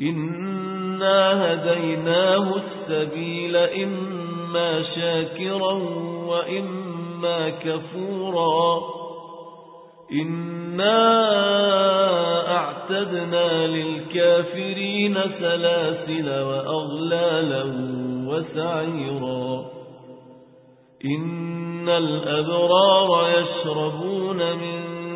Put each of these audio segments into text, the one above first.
إنا هديناه السبيل إما شاكرا وإما كفورا إنا أعتدنا للكافرين سلاسل وأغلالا وسعيرا إن الأبرار يشربون من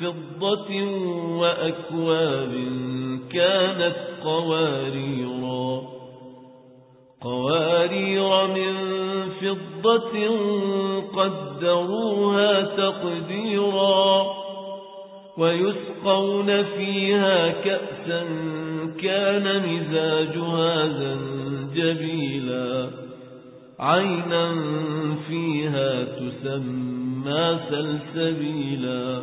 فضة وأكواب كانت قواريرا. قوارير من فضة قدروها تقديرا. ويسقون فيها كأسا كان مزاجها زنجبيلا. عينا فيها تسمى سلسبيلا.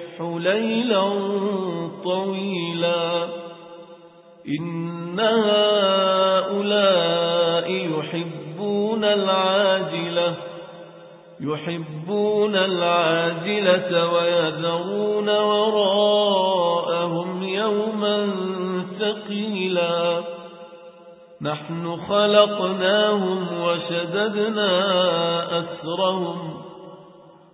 وسبحه ليلا طويلا. إن هؤلاء يحبون العاجلة يحبون العاجلة ويذرون وراءهم يوما ثقيلا. نحن خلقناهم وشددنا أسرهم.